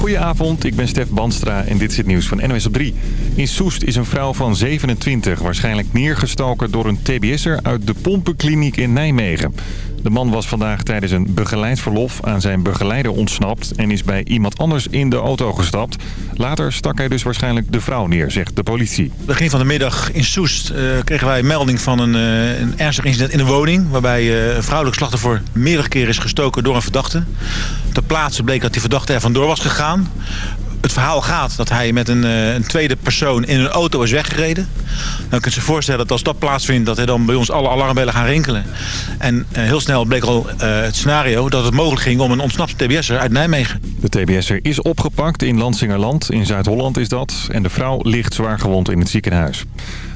Goedenavond, ik ben Stef Banstra en dit is het nieuws van NOS op 3. In Soest is een vrouw van 27 waarschijnlijk neergestoken door een tbs'er uit de pompenkliniek in Nijmegen. De man was vandaag tijdens een begeleid verlof aan zijn begeleider ontsnapt... en is bij iemand anders in de auto gestapt. Later stak hij dus waarschijnlijk de vrouw neer, zegt de politie. Begin van de middag in Soest uh, kregen wij melding van een, uh, een ernstig incident in een woning... waarbij uh, een vrouwelijk slachtoffer meerdere keren is gestoken door een verdachte. Ter plaatse bleek dat die verdachte er vandoor was gegaan het verhaal gaat dat hij met een, een, tweede persoon in een auto is weggereden. Dan kunt je je voorstellen dat als dat plaatsvindt... dat er dan bij ons alle alarmbellen gaan rinkelen. En uh, heel snel bleek al uh, het scenario dat het mogelijk ging om een ontsnapte TBS'er uit Nijmegen. De TBS'er is opgepakt in Lansingerland, in Zuid-Holland is dat. En de vrouw ligt zwaar gewond in het ziekenhuis.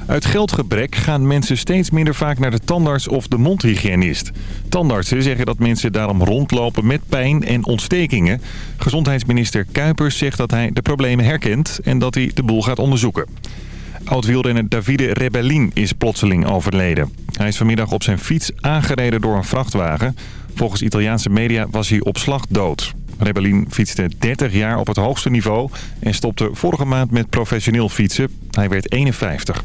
Uit geldgebrek gaan mensen steeds minder vaak naar de tandarts of de mondhygiënist. Tandartsen zeggen dat mensen daarom rondlopen met pijn en ontstekingen. Gezondheidsminister Kuipers zegt dat hij de problemen herkent en dat hij de boel gaat onderzoeken. Oud-wielrenner Davide Rebellin is plotseling overleden. Hij is vanmiddag op zijn fiets aangereden door een vrachtwagen. Volgens Italiaanse media was hij op slag dood. Rebellin fietste 30 jaar op het hoogste niveau en stopte vorige maand met professioneel fietsen. Hij werd 51.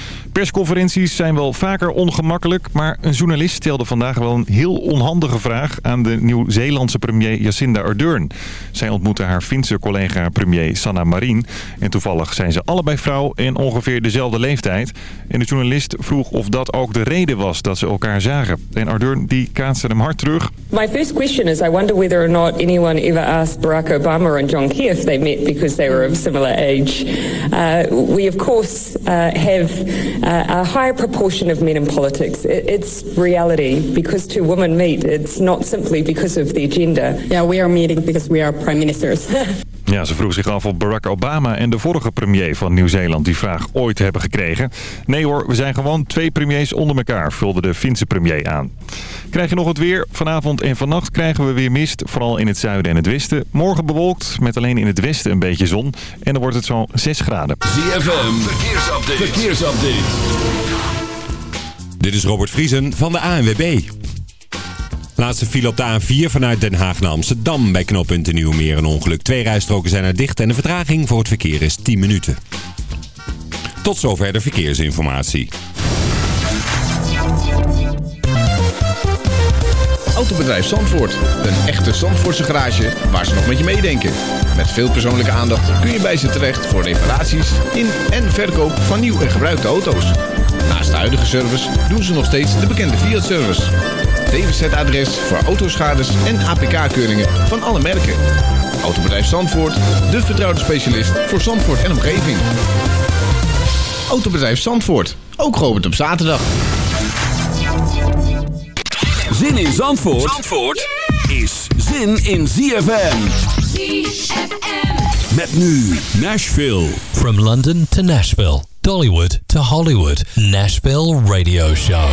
Persconferenties zijn wel vaker ongemakkelijk, maar een journalist stelde vandaag wel een heel onhandige vraag aan de Nieuw-Zeelandse premier Jacinda Ardern. Zij ontmoette haar Finse collega premier Sanna Marin en toevallig zijn ze allebei vrouw en ongeveer dezelfde leeftijd. En de journalist vroeg of dat ook de reden was dat ze elkaar zagen. En Ardern die kaatste hem hard terug. My first question is I wonder whether or not anyone ever asked Barack Obama and John Key if they met because they were of similar age. Uh, we of course uh, have uh, a higher proportion of men in politics. It's reality. Because two women meet, it's not simply because of the agenda. Yeah, we are meeting because we are prime ministers. Ja, ze vroeg zich af of Barack Obama en de vorige premier van Nieuw-Zeeland die vraag ooit hebben gekregen. Nee hoor, we zijn gewoon twee premiers onder elkaar, vulde de Finse premier aan. Krijg je nog het weer? Vanavond en vannacht krijgen we weer mist, vooral in het zuiden en het westen. Morgen bewolkt, met alleen in het westen een beetje zon. En dan wordt het zo'n 6 graden. ZFM, verkeersupdate. verkeersupdate. Dit is Robert Vriesen van de ANWB. Laatste file op de A4 vanuit Den Haag naar Amsterdam. Bij knooppunt Nieuwmeer een ongeluk. Twee rijstroken zijn er dicht en de vertraging voor het verkeer is 10 minuten. Tot zover de verkeersinformatie. Autobedrijf Zandvoort. Een echte Zandvoortse garage waar ze nog met je meedenken. Met veel persoonlijke aandacht kun je bij ze terecht voor reparaties in en verkoop van nieuw en gebruikte auto's. Naast de huidige service doen ze nog steeds de bekende Fiat-service. DWZ-adres voor autoschades en APK-keuringen van alle merken. Autobedrijf Zandvoort, de vertrouwde specialist voor Zandvoort en omgeving. Autobedrijf Zandvoort, ook geopend op zaterdag. Zin in Zandvoort, Zandvoort is zin in ZFM. ZFM. Met nu Nashville. From London to Nashville, Dollywood to Hollywood, Nashville Radio Show.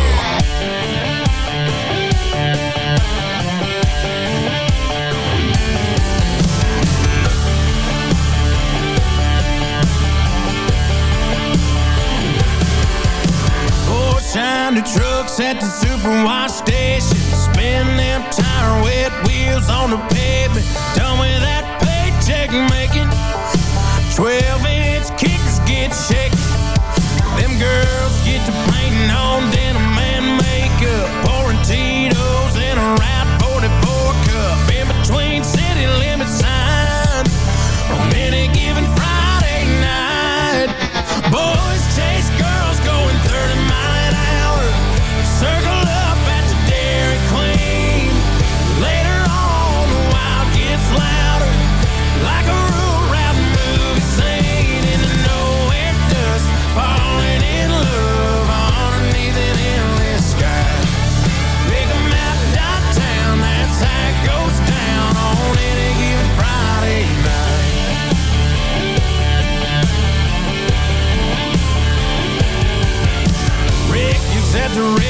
Shiny trucks at the superwash station. Spin them tire wet wheels on the pavement. the rain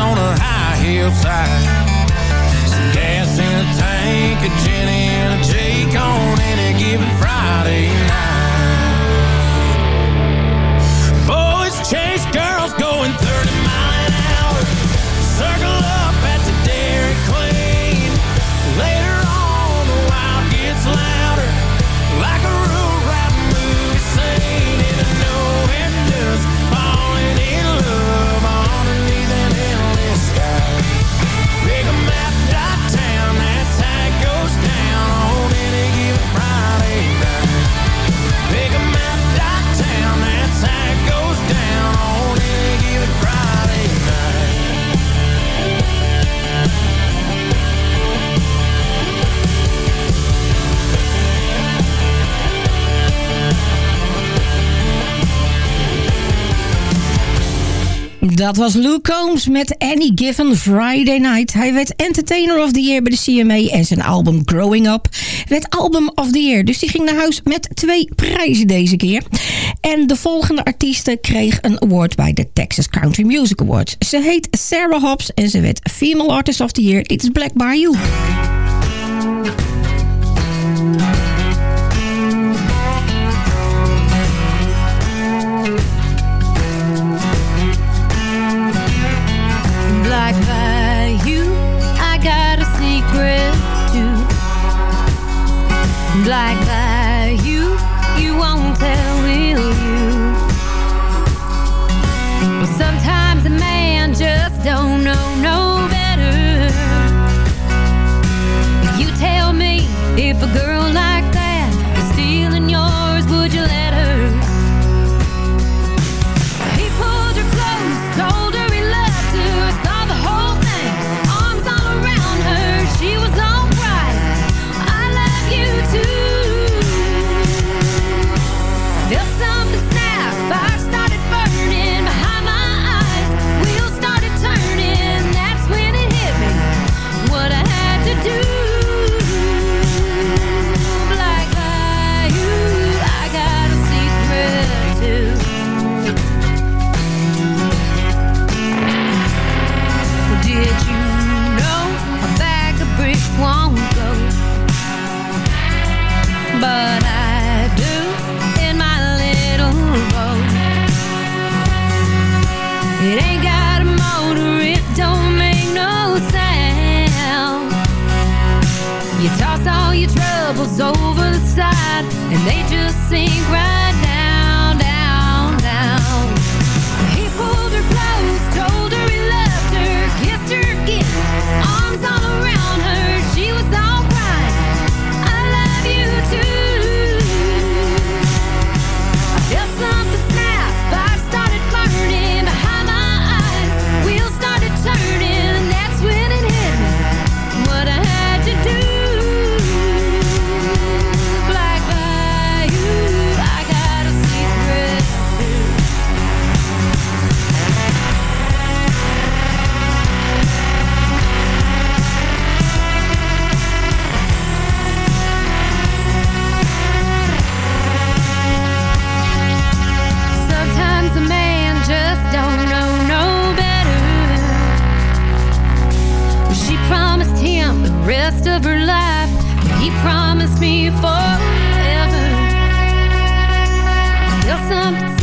on a high hillside. Some gas in a tank, a gin and a Jake on any given Friday. Dat was Luke Combs met Any Given Friday Night. Hij werd Entertainer of the Year bij de CMA en zijn album Growing Up werd Album of the Year. Dus die ging naar huis met twee prijzen deze keer. En de volgende artieste kreeg een award bij de Texas Country Music Awards. Ze heet Sarah Hobbs en ze werd Female Artist of the Year. Dit is Black Bayou. Black she promised him the rest of her life, but he promised me forever. Felt something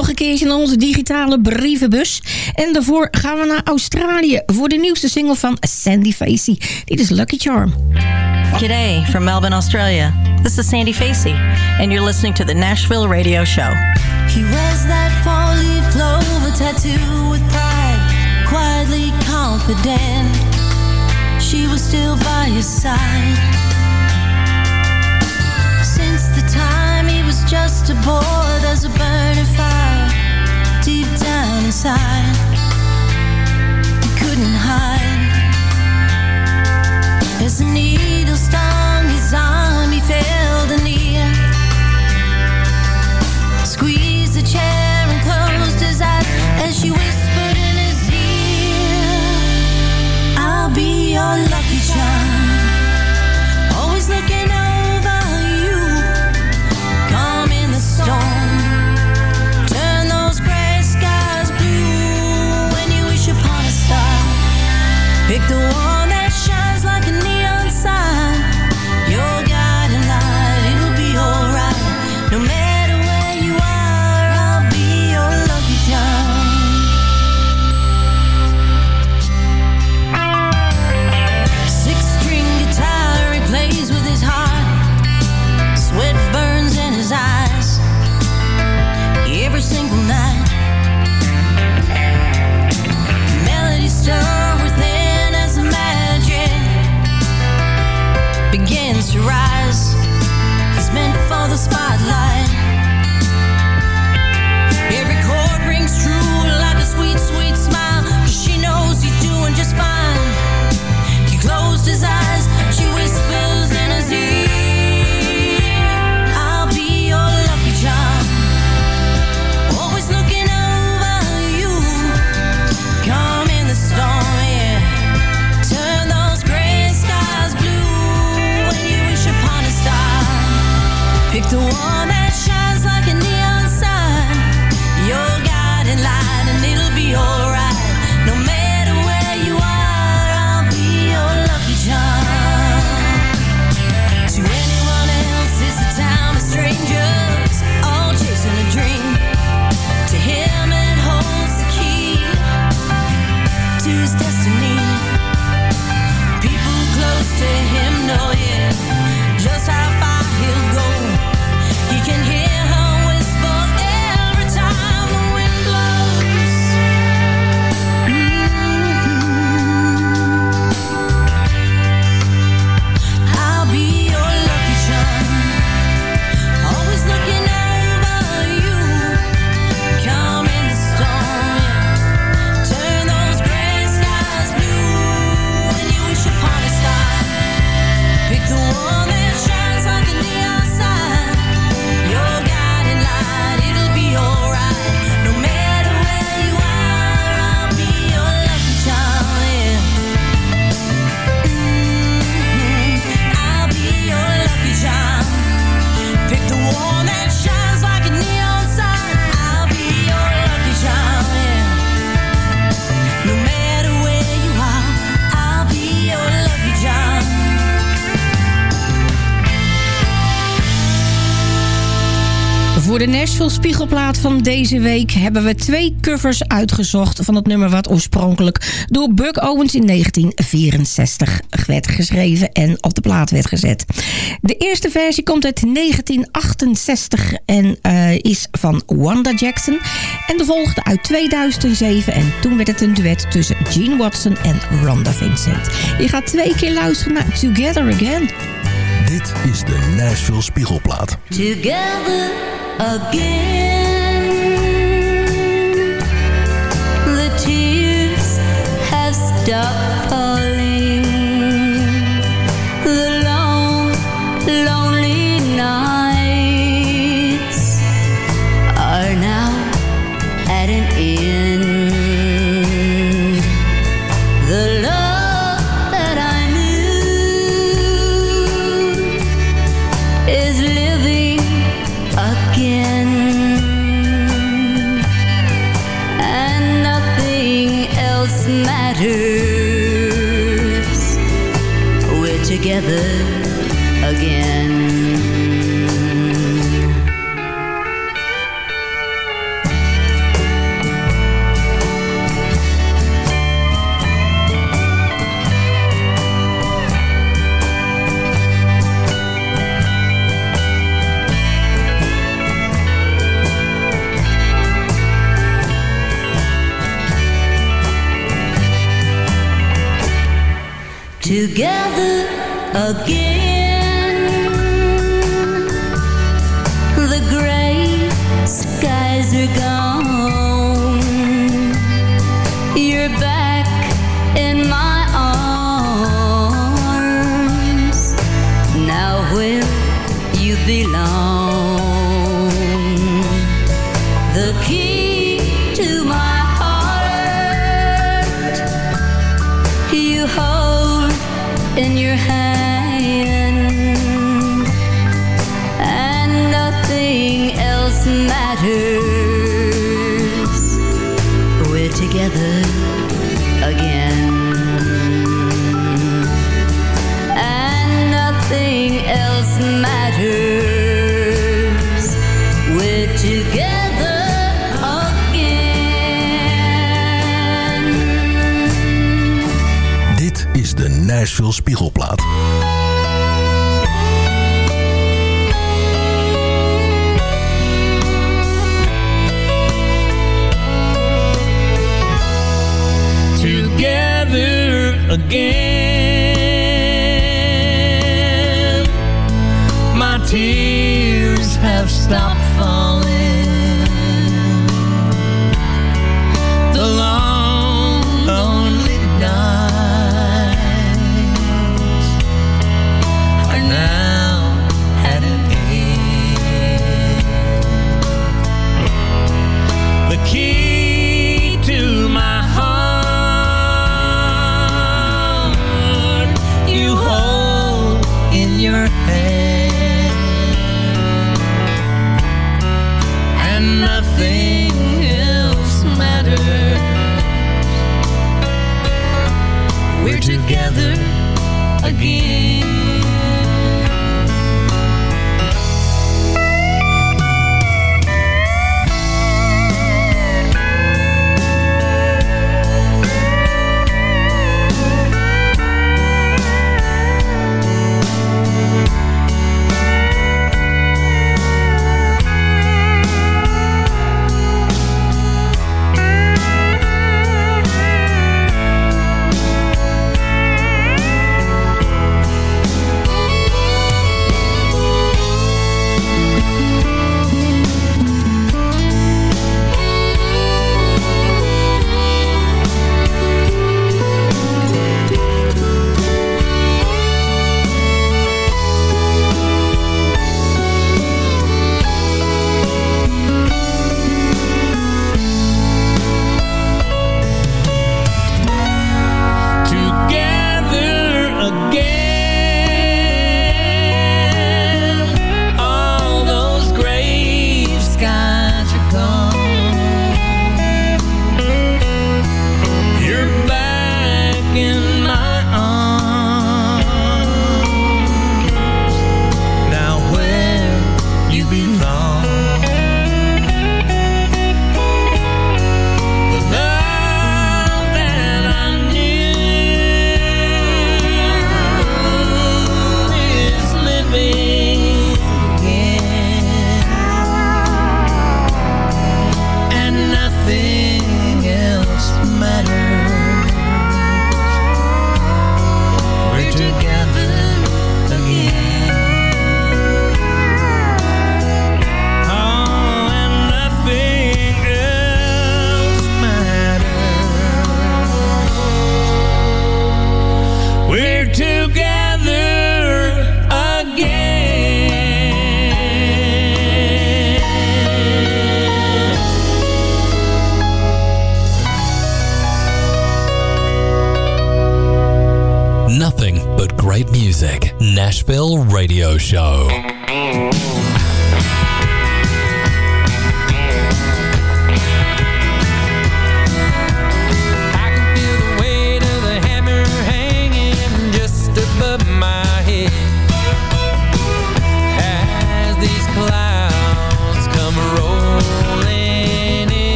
nog een keertje naar onze digitale brievenbus. En daarvoor gaan we naar Australië voor de nieuwste single van Sandy Facey. Dit is Lucky Charm. G'day from Melbourne, Australia. This is Sandy Facey, and you're listening to the Nashville Radio Show. He wears that four-leaf clover tattoo with pride, quietly confident. She was still by his side. Just a boy, there's a burning fire deep down inside. He couldn't hide. As a needle stung his arm, he felt a knee. Squeezed the chair and closed his eyes as she whispered Spiegelplaat van deze week hebben we twee covers uitgezocht van het nummer wat oorspronkelijk door Buck Owens in 1964 werd geschreven en op de plaat werd gezet. De eerste versie komt uit 1968 en eh, is van Wanda Jackson en de volgende uit 2007 en toen werd het een duet tussen Gene Watson en Rhonda Vincent. Je gaat twee keer luisteren naar Together Again. Dit is de Nashville Spiegelplaat. Together again.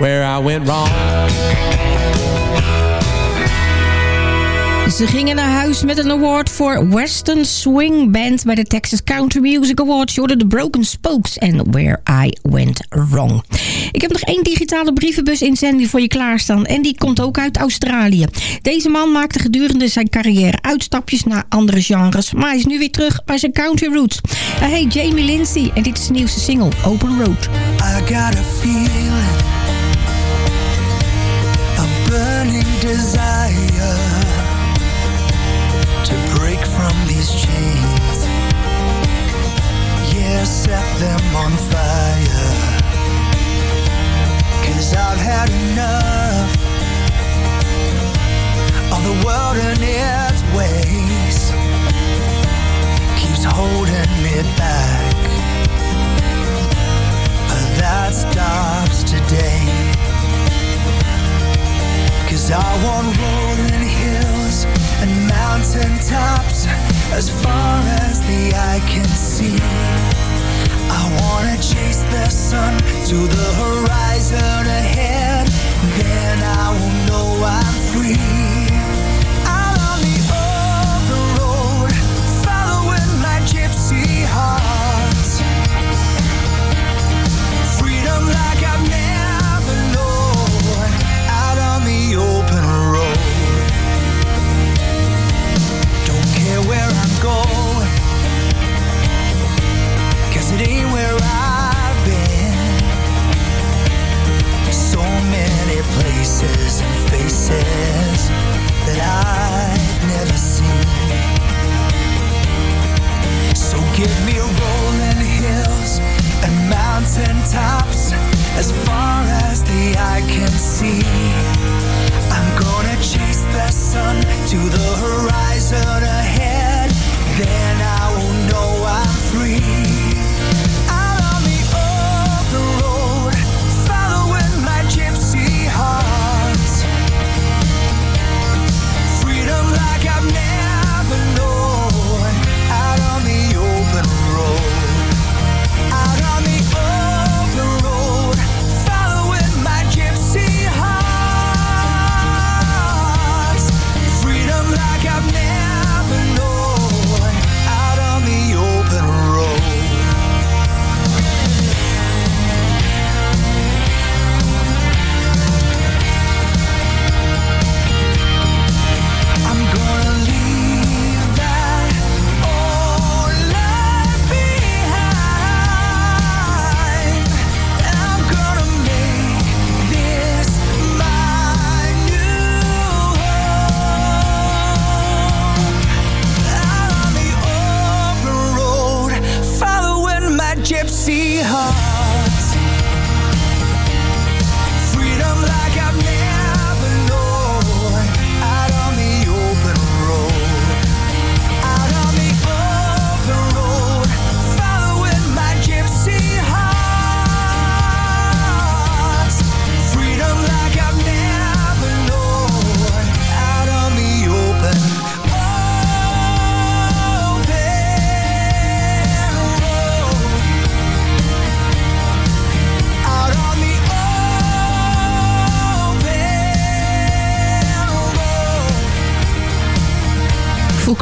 Where I went wrong. Ze gingen naar huis met een award voor Western Swing Band bij de Texas Country Music Awards. Je The Broken Spokes en Where I Went Wrong. Ik heb nog één digitale brievenbus inzending voor je klaarstaan. En die komt ook uit Australië. Deze man maakte gedurende zijn carrière uitstapjes naar andere genres. Maar hij is nu weer terug bij zijn country roots. Hij heet Jamie Lindsay en dit is de nieuwste single Open Road. I got a feeling, desire to break from these chains. Yeah, set them on fire. Cause I've had enough of the world and its ways. Keeps holding me back. But that stops today. I want rolling hills and mountain tops as far as the eye can see. I wanna chase the sun to the horizon ahead. Then I will know I'm free.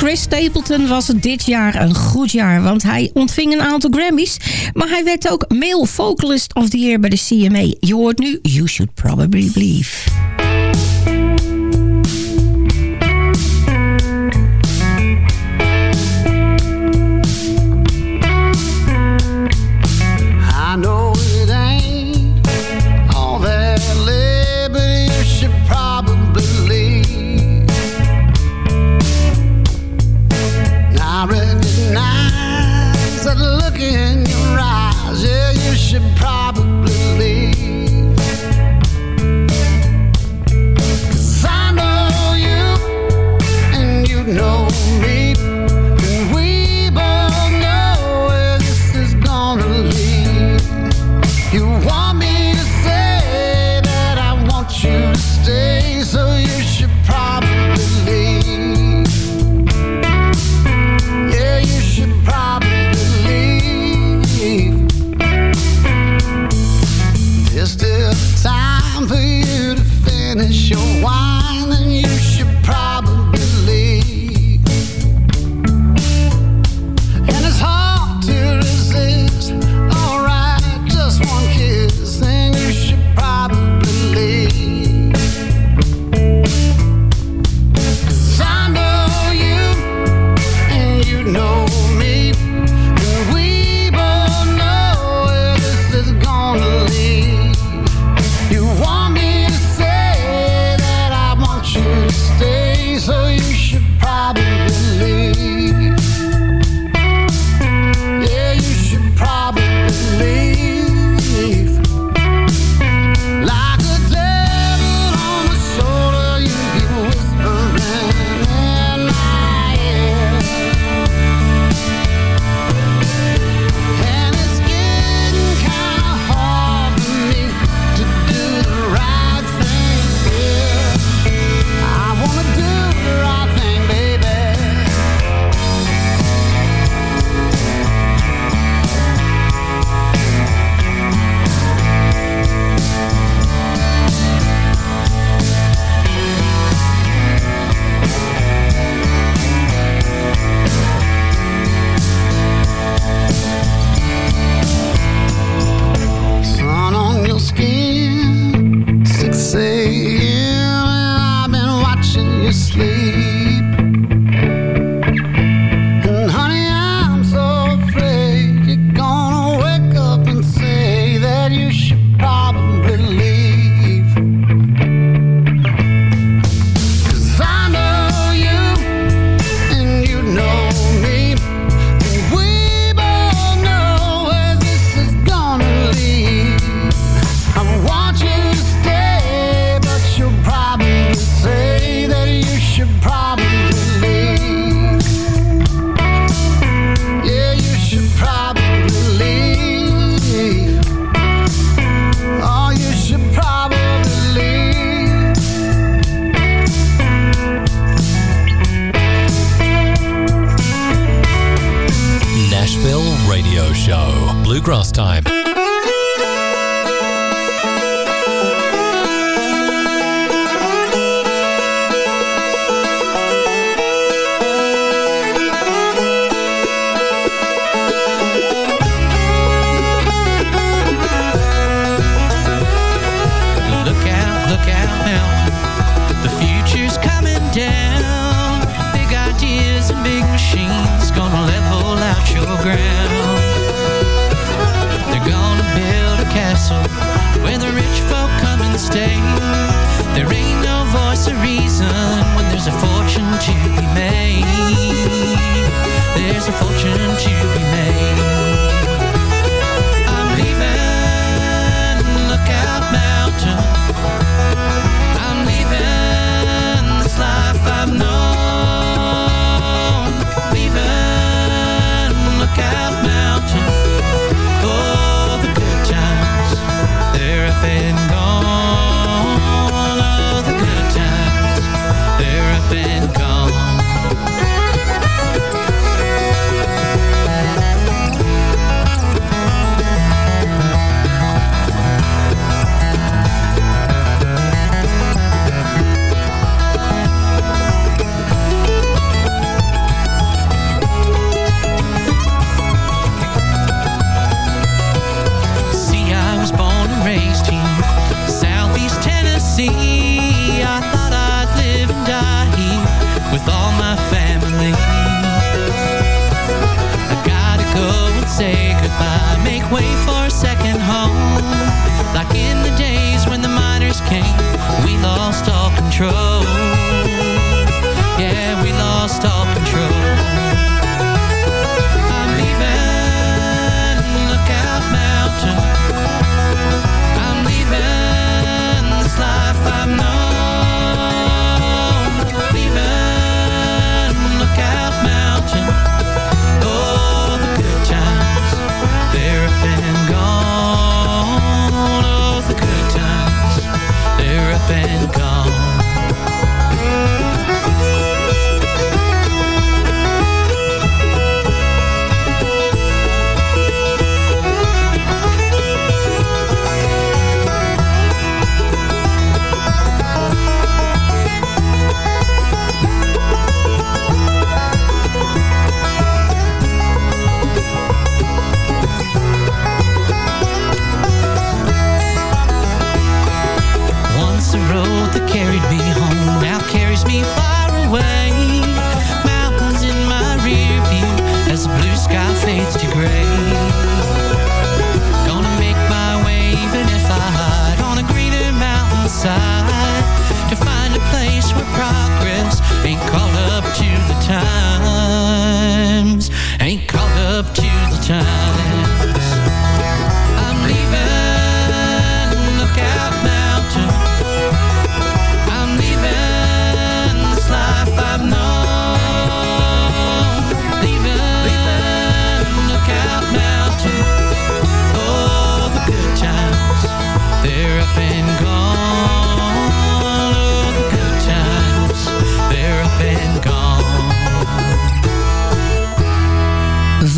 Chris Stapleton was dit jaar een goed jaar, want hij ontving een aantal Grammys. Maar hij werd ook Male Vocalist of the Year bij de CMA. Je hoort nu You Should Probably Believe.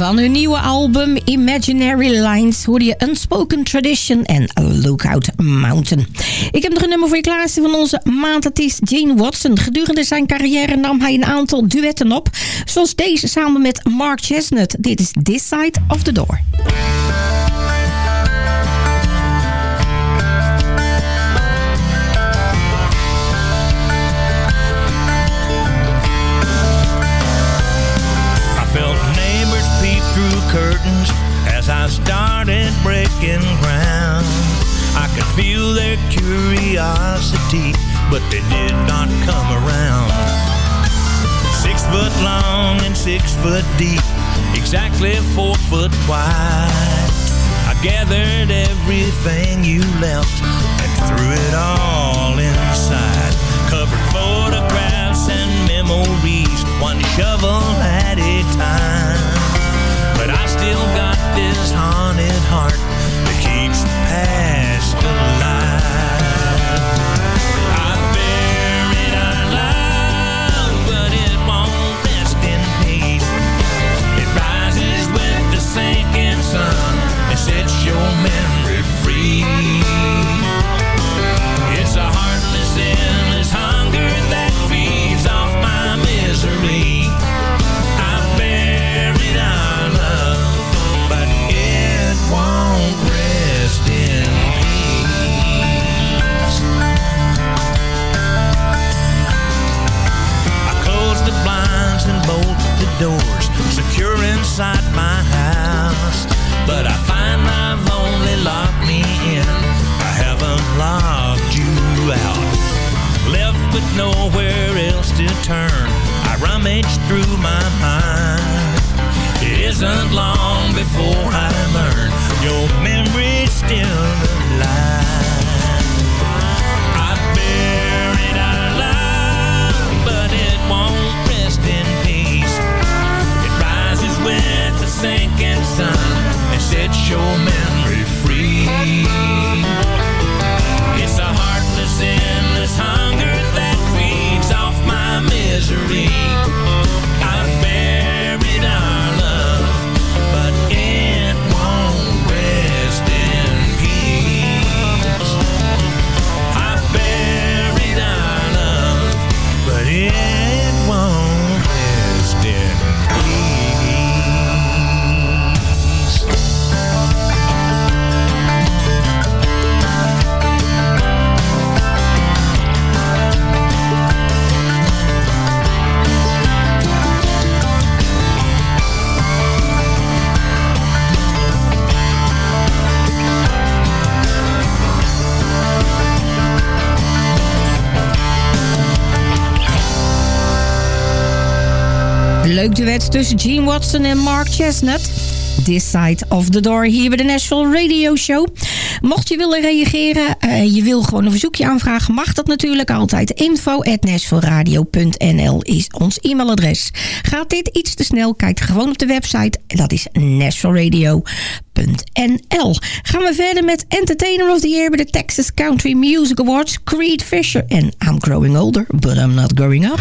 Van hun nieuwe album Imaginary Lines hoorde je Unspoken Tradition en Lookout Mountain. Ik heb nog een nummer voor je klaarstaan van onze maandartiest Gene Watson. Gedurende zijn carrière nam hij een aantal duetten op. Zoals deze samen met Mark Chestnut. Dit is This Side of the Door. Started breaking ground. I could feel their curiosity, but they did not come around. Six foot long and six foot deep, exactly four foot wide. I gathered everything you left and threw it all inside. Covered photographs and memories, one shovel at a time. This haunted heart that keeps the past alive. I buried our love, but it won't rest in peace. It rises with the sinking sun and sets your memory doors, secure inside my house. But I find I've only locked me in. I haven't locked you out. Left with nowhere else to turn. I rummaged through my mind. It isn't long before I learn your memory's still alive. I buried our love, but it won't rest in and Leuk duet tussen Gene Watson en Mark Chestnut. This Side of the Door hier bij de Nashville Radio Show. Mocht je willen reageren, eh, je wil gewoon een verzoekje aanvragen... mag dat natuurlijk altijd. Info is ons e-mailadres. Gaat dit iets te snel, kijk gewoon op de website. Dat is nashvilleradio.nl Gaan we verder met Entertainer of the Year... bij de Texas Country Music Awards. Creed Fisher en I'm Growing Older, but I'm Not Growing Up.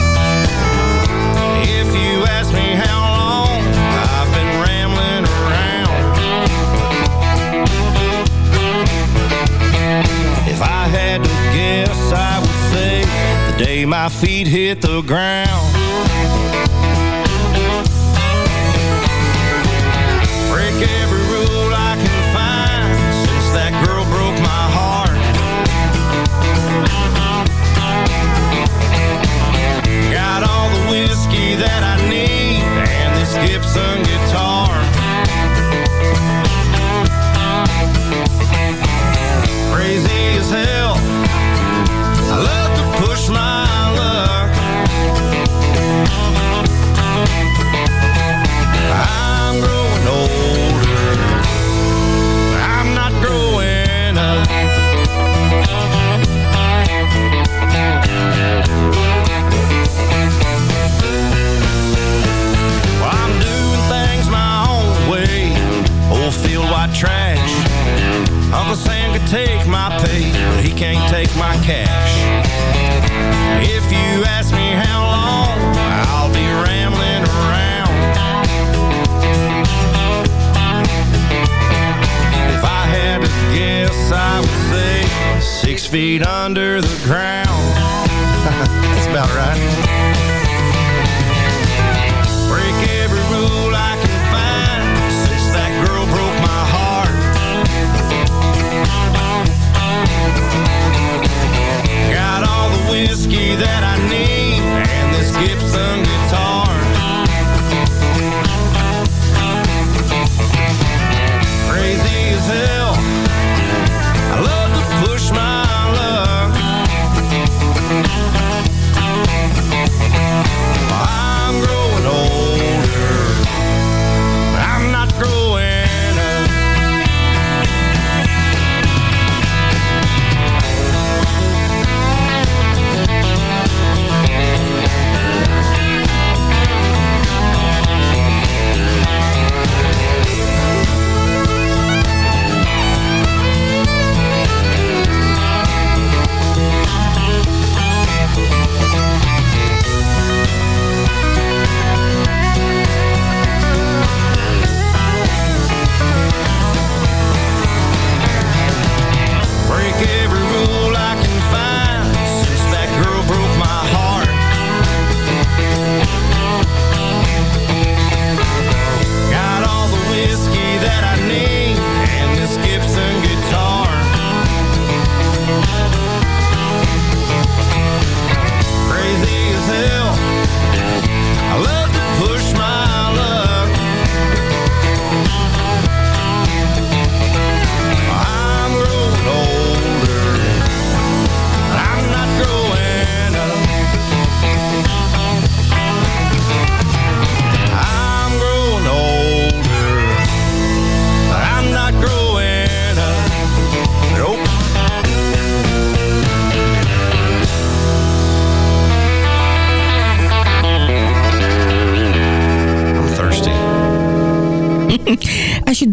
my feet hit the ground. Take my pay, but he can't take my cash. If you ask me how long, I'll be rambling around. If I had to guess, I would say six feet under the ground. That's about right.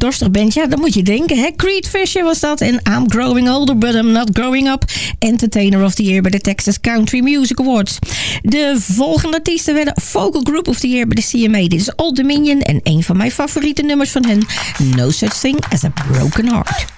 Dorstig bent, ja, dan moet je denken. Hè? Creed Fisher was dat. En I'm growing older, but I'm not growing up. Entertainer of the Year bij de Texas Country Music Awards. De volgende artiesten werden Vocal Group of the Year bij de CMA. Dit is Old Dominion en een van mijn favoriete nummers van hen. No Such Thing as a Broken Heart.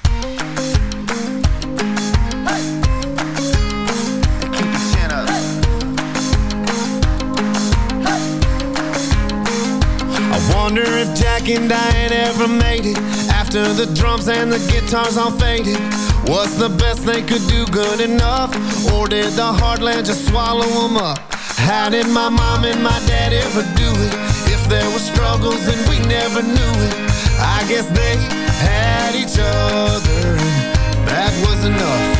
Jack and Diane ever made it After the drums and the guitars all faded Was the best they could do good enough? Or did the heartland just swallow them up? How did my mom and my dad ever do it? If there were struggles and we never knew it I guess they had each other That was enough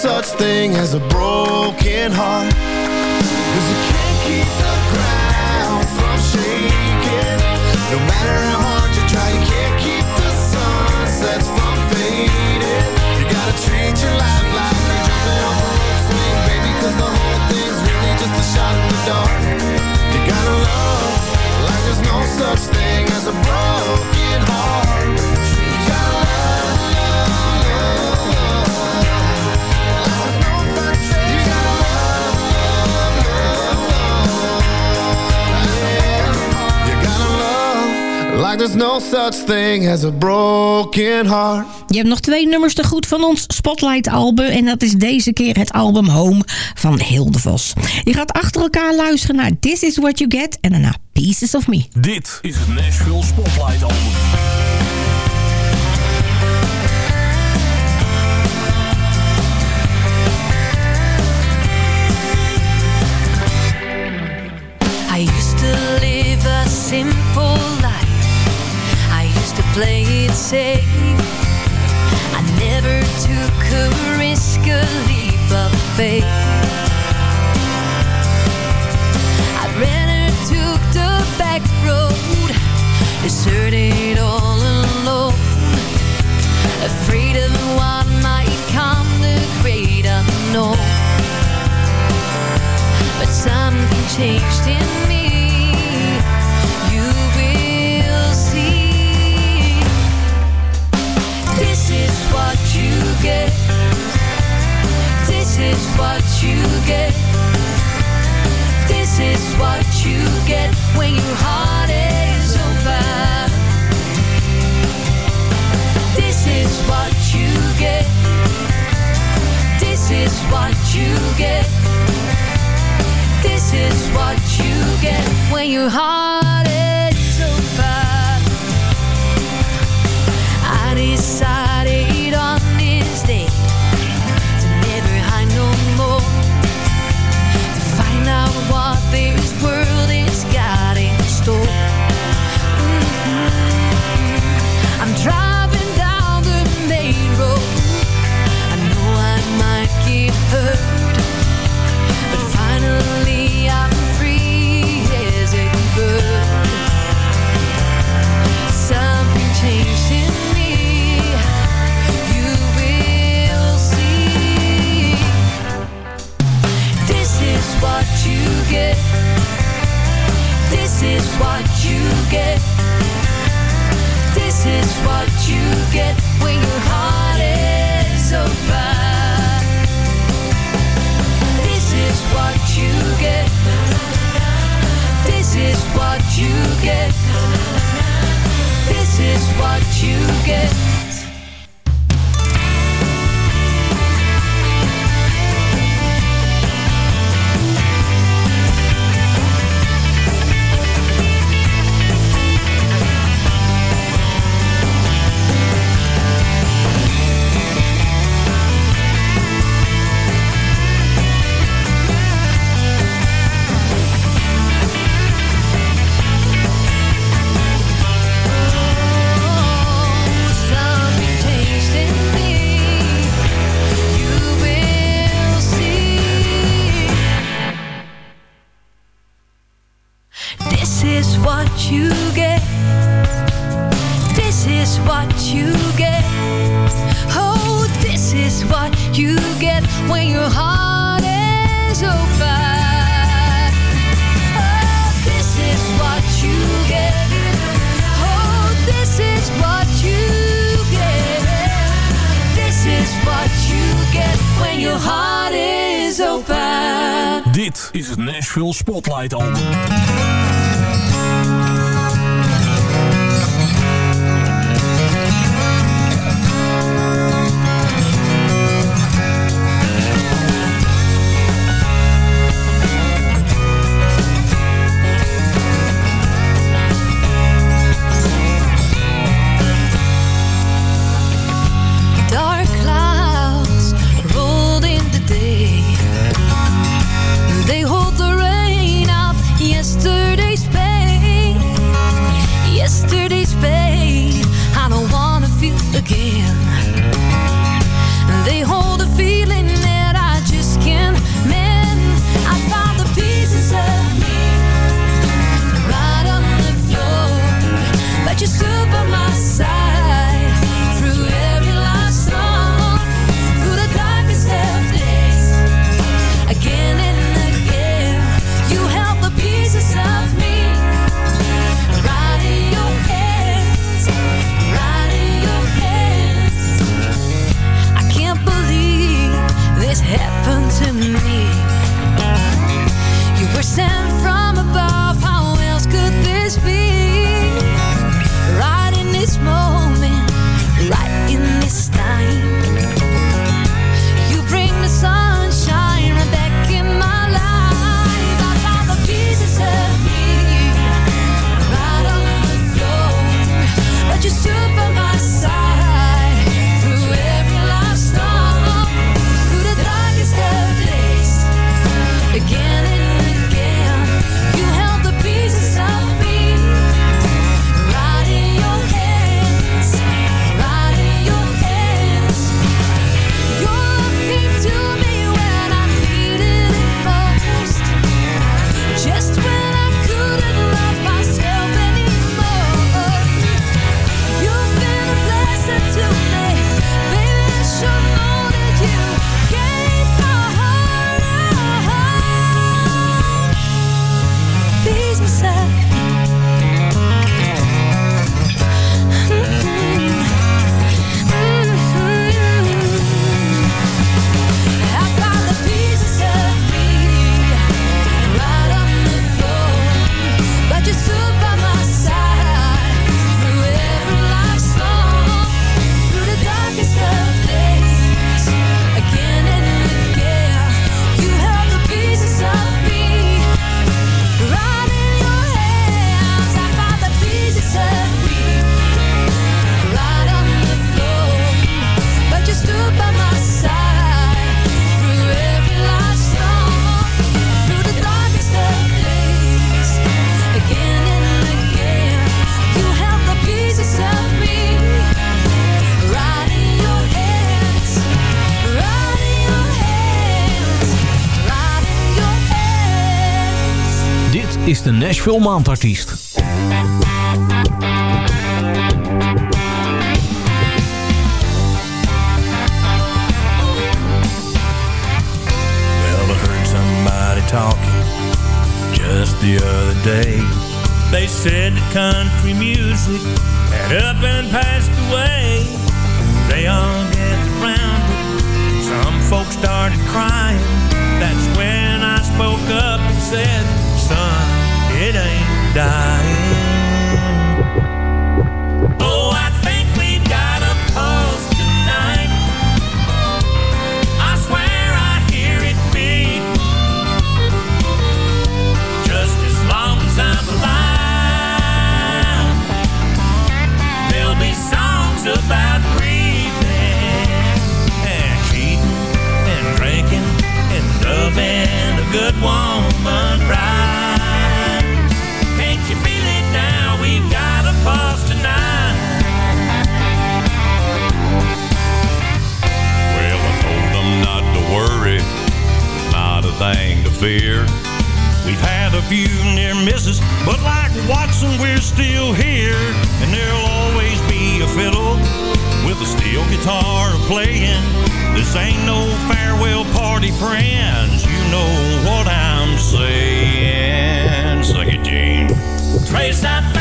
Such thing as a broken heart. Cause you can't keep the ground from shaking. No matter how hard you try, you can't keep the sunsets from fading. You gotta treat your life like you're jumping off a swing, baby. Cause the whole thing's really just a shot in the dark. You gotta love like there's no such thing as a broken like there's no such thing as a broken heart. Je hebt nog twee nummers te goed van ons Spotlight-album. En dat is deze keer het album Home van Hilde Vos. Je gaat achter elkaar luisteren naar This Is What You Get en daarna Pieces of Me. Dit is het Nashville Spotlight safe. I never took a risk, a leap of faith. I'd rather took the back road, deserted all alone. Afraid of what might come, the great unknown but something changed in is what you get. This is what you get when your heart is open. This is what you get. This is what you get. This is what you get when your heart is open. I decided Nashville Maandartiest. Well, I heard somebody talking just the other day. They said that country music had up and passed away. They all gathered around. Some folks started crying. That's when I spoke up and said, son it ain't dying. Oh, I think we've got a pulse tonight. I swear I hear it beat. Just as long as I'm alive, there'll be songs about breathing and and drinking and loving a good one. few near misses, but like Watson, we're still here. And there'll always be a fiddle with a steel guitar playing. This ain't no farewell party, friends. You know what I'm saying. Sing it, Gene. Trace that.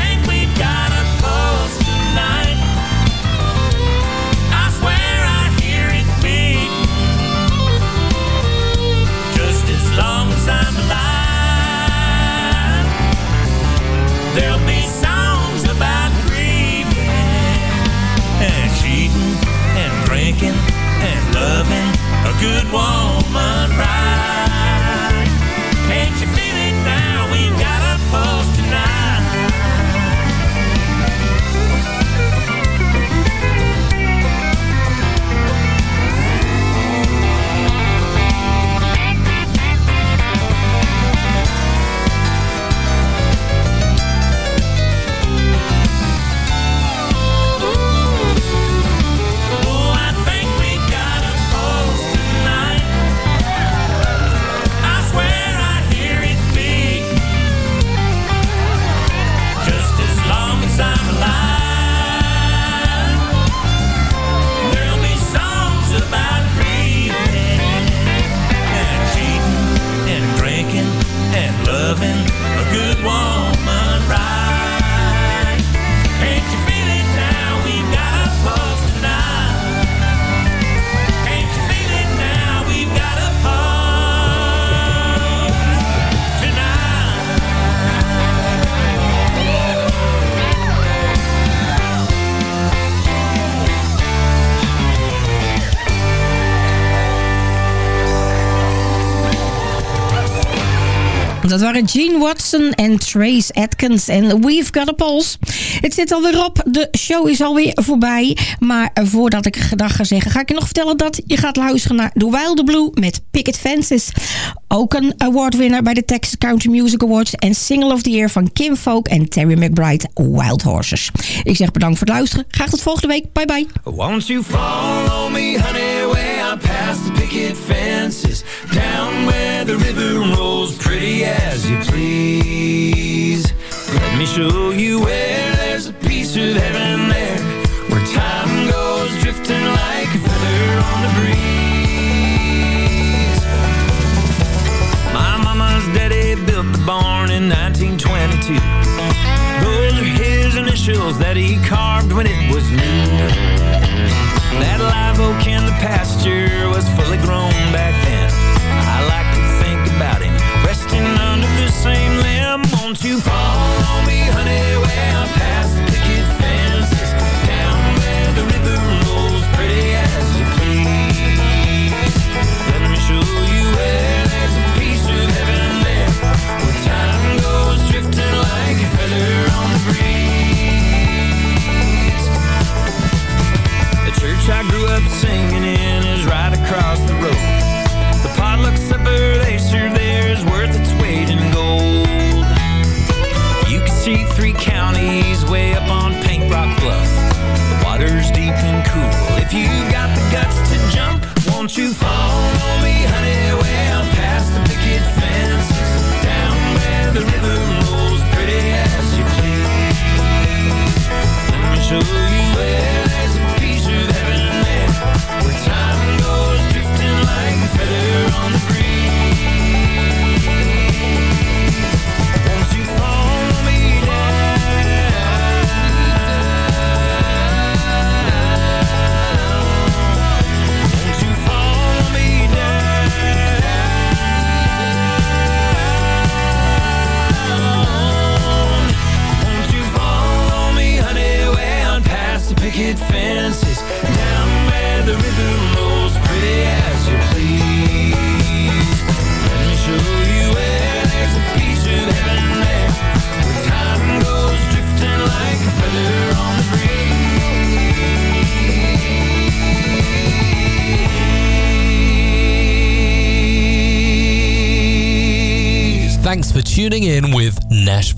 Dat waren Gene Watson en Trace Atkins en We've Got a Pulse. Het zit alweer op, de show is alweer voorbij. Maar voordat ik gedag ga zeggen, ga ik je nog vertellen dat je gaat luisteren naar The Wilder Blue met Picket Fences. Ook een awardwinner bij de Texas Country Music Awards en Single of the Year van Kim Folk en Terry McBride, Wild Horses. Ik zeg bedankt voor het luisteren. Graag tot volgende week. Bye bye. Out past the picket fences, down where the river rolls pretty as you please. Let me show you where there's a piece of heaven there, where time goes drifting like a feather on the breeze. My mama's daddy built the barn in 1922. Those are his initials that he carved when it was new. That live oak in the pasture was fully grown back then. I like to think about him resting under the same limb. Won't you follow me, I grew up singing in is right across the road.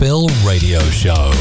Nashville Radio Show.